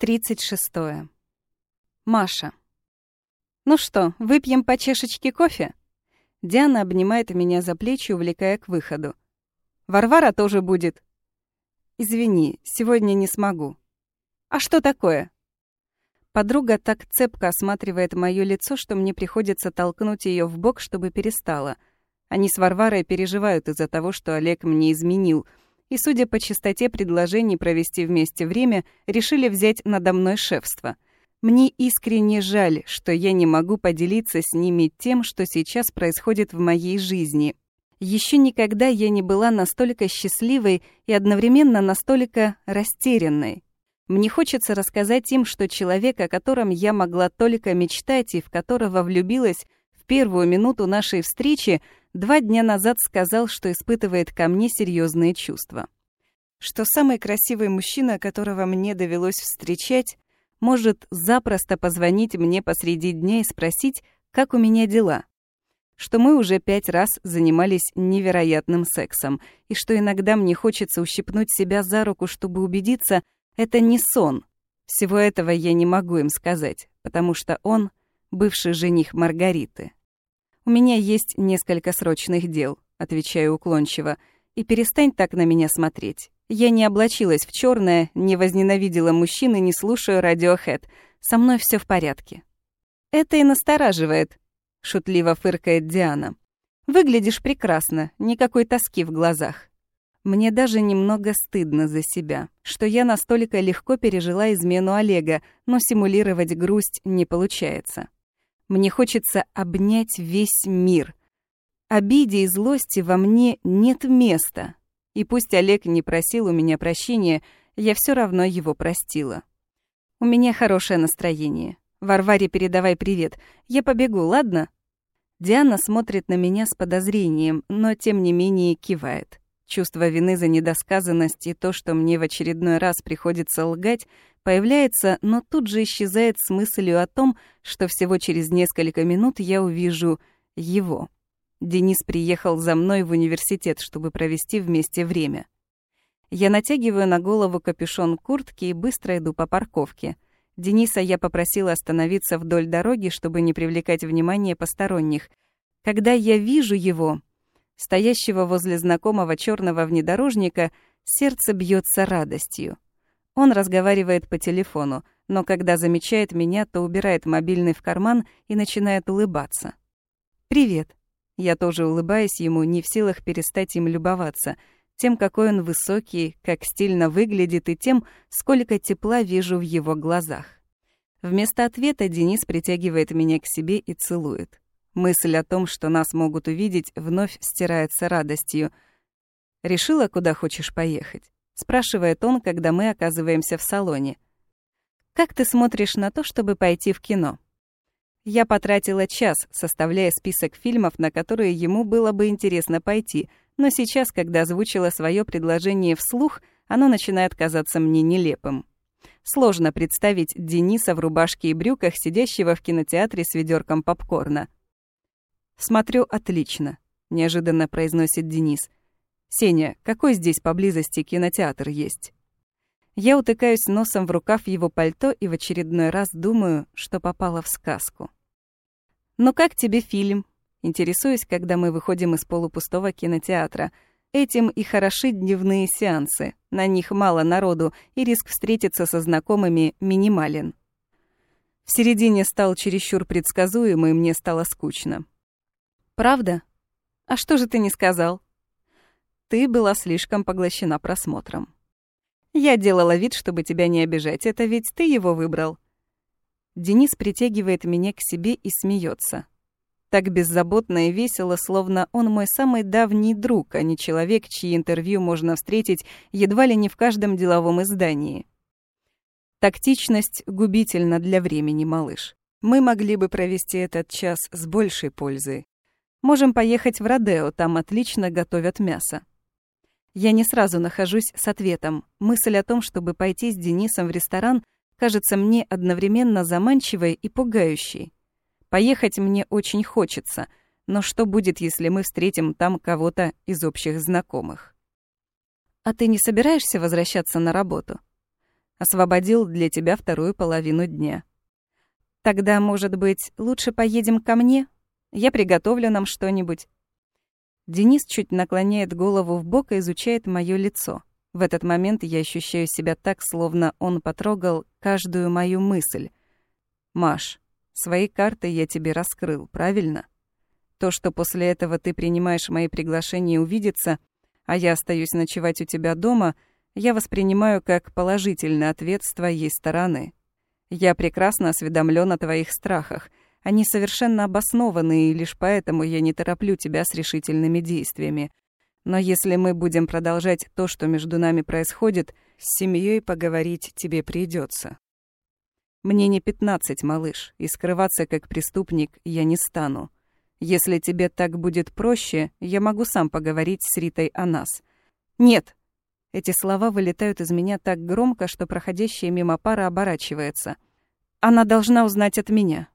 36. Маша. «Ну что, выпьем по чашечке кофе?» Диана обнимает меня за плечи, увлекая к выходу. «Варвара тоже будет». «Извини, сегодня не смогу». «А что такое?» Подруга так цепко осматривает моё лицо, что мне приходится толкнуть её в бок, чтобы перестала. Они с Варварой переживают из-за того, что Олег мне изменил — и, судя по частоте предложений провести вместе время, решили взять надо мной шефство. Мне искренне жаль, что я не могу поделиться с ними тем, что сейчас происходит в моей жизни. Еще никогда я не была настолько счастливой и одновременно настолько растерянной. Мне хочется рассказать им, что человек, о котором я могла только мечтать и в которого влюбилась первую минуту нашей встречи, два дня назад сказал, что испытывает ко мне серьезные чувства. Что самый красивый мужчина, которого мне довелось встречать, может запросто позвонить мне посреди дня и спросить, как у меня дела. Что мы уже пять раз занимались невероятным сексом, и что иногда мне хочется ущипнуть себя за руку, чтобы убедиться, это не сон. Всего этого я не могу им сказать, потому что он — бывший жених Маргариты. «У меня есть несколько срочных дел», — отвечаю уклончиво, «и перестань так на меня смотреть. Я не облачилась в черное, не возненавидела мужчин и не слушаю радиохэд. Со мной все в порядке». «Это и настораживает», — шутливо фыркает Диана. «Выглядишь прекрасно, никакой тоски в глазах». Мне даже немного стыдно за себя, что я настолько легко пережила измену Олега, но симулировать грусть не получается. Мне хочется обнять весь мир. Обиде и злости во мне нет места. И пусть Олег не просил у меня прощения, я все равно его простила. У меня хорошее настроение. Варваре передавай привет. Я побегу, ладно? Диана смотрит на меня с подозрением, но тем не менее кивает. Чувство вины за недосказанность и то, что мне в очередной раз приходится лгать, появляется, но тут же исчезает с мыслью о том, что всего через несколько минут я увижу его. Денис приехал за мной в университет, чтобы провести вместе время. Я натягиваю на голову капюшон куртки и быстро иду по парковке. Дениса я попросила остановиться вдоль дороги, чтобы не привлекать внимание посторонних. Когда я вижу его, стоящего возле знакомого черного внедорожника, сердце бьется радостью. Он разговаривает по телефону, но когда замечает меня, то убирает мобильный в карман и начинает улыбаться. «Привет». Я тоже улыбаюсь ему, не в силах перестать им любоваться, тем, какой он высокий, как стильно выглядит и тем, сколько тепла вижу в его глазах. Вместо ответа Денис притягивает меня к себе и целует. Мысль о том, что нас могут увидеть, вновь стирается радостью. «Решила, куда хочешь поехать?» — спрашивает он, когда мы оказываемся в салоне. «Как ты смотришь на то, чтобы пойти в кино?» Я потратила час, составляя список фильмов, на которые ему было бы интересно пойти, но сейчас, когда озвучила свое предложение вслух, оно начинает казаться мне нелепым. Сложно представить Дениса в рубашке и брюках, сидящего в кинотеатре с ведерком попкорна. «Смотрю отлично», — неожиданно произносит Денис. «Сеня, какой здесь поблизости кинотеатр есть?» Я утыкаюсь носом в рукав его пальто и в очередной раз думаю, что попала в сказку. «Ну как тебе фильм?» Интересуюсь, когда мы выходим из полупустого кинотеатра. Этим и хороши дневные сеансы. На них мало народу, и риск встретиться со знакомыми минимален. В середине стал чересчур предсказуемый, мне стало скучно. Правда? А что же ты не сказал? Ты была слишком поглощена просмотром. Я делала вид, чтобы тебя не обижать. Это ведь ты его выбрал. Денис притягивает меня к себе и смеется. Так беззаботно и весело, словно он мой самый давний друг, а не человек, чьи интервью можно встретить едва ли не в каждом деловом издании. Тактичность губительна для времени, малыш. Мы могли бы провести этот час с большей пользой. Можем поехать в Родео, там отлично готовят мясо. Я не сразу нахожусь с ответом. Мысль о том, чтобы пойти с Денисом в ресторан, кажется мне одновременно заманчивой и пугающей. Поехать мне очень хочется, но что будет, если мы встретим там кого-то из общих знакомых? А ты не собираешься возвращаться на работу? Освободил для тебя вторую половину дня. Тогда, может быть, лучше поедем ко мне? Я приготовлю нам что-нибудь. Денис чуть наклоняет голову в бок и изучает моё лицо. В этот момент я ощущаю себя так, словно он потрогал каждую мою мысль. «Маш, свои карты я тебе раскрыл, правильно? То, что после этого ты принимаешь мои приглашения увидеться, а я остаюсь ночевать у тебя дома, я воспринимаю как положительный ответ с твоей стороны. Я прекрасно осведомлен о твоих страхах. Они совершенно обоснованы, и лишь поэтому я не тороплю тебя с решительными действиями. Но если мы будем продолжать то, что между нами происходит, с семьей поговорить тебе придется. Мне не пятнадцать, малыш, и скрываться как преступник я не стану. Если тебе так будет проще, я могу сам поговорить с Ритой о нас. Нет. Эти слова вылетают из меня так громко, что проходящая мимо пара оборачивается. Она должна узнать от меня.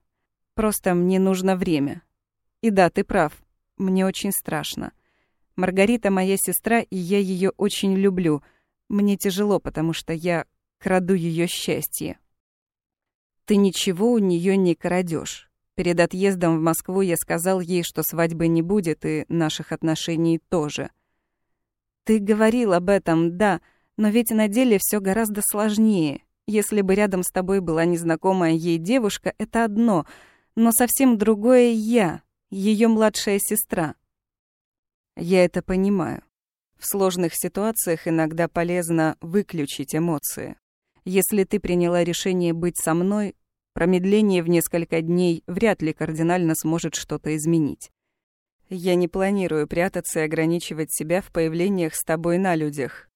Просто мне нужно время. И да, ты прав. Мне очень страшно. Маргарита моя сестра, и я ее очень люблю. Мне тяжело, потому что я краду ее счастье. Ты ничего у нее не крадешь. Перед отъездом в Москву я сказал ей, что свадьбы не будет, и наших отношений тоже. Ты говорил об этом, да, но ведь на деле все гораздо сложнее. Если бы рядом с тобой была незнакомая ей девушка, это одно, но совсем другое я, ее младшая сестра. Я это понимаю. В сложных ситуациях иногда полезно выключить эмоции. Если ты приняла решение быть со мной, промедление в несколько дней вряд ли кардинально сможет что-то изменить. Я не планирую прятаться и ограничивать себя в появлениях с тобой на людях.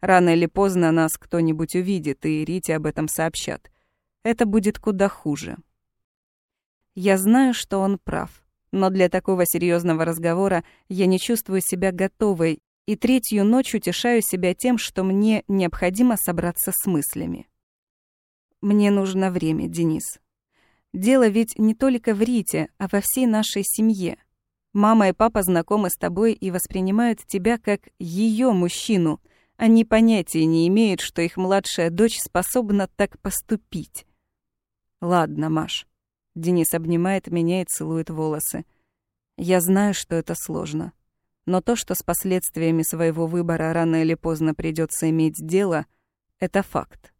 Рано или поздно нас кто-нибудь увидит, и Рите об этом сообщат. Это будет куда хуже. Я знаю, что он прав. Но для такого серьезного разговора я не чувствую себя готовой, и третью ночь утешаю себя тем, что мне необходимо собраться с мыслями. Мне нужно время, Денис. Дело ведь не только в Рите, а во всей нашей семье. Мама и папа знакомы с тобой и воспринимают тебя как ее мужчину. Они понятия не имеют, что их младшая дочь способна так поступить. Ладно, Маш, Денис обнимает меня и целует волосы. Я знаю, что это сложно. Но то, что с последствиями своего выбора рано или поздно придется иметь дело, это факт.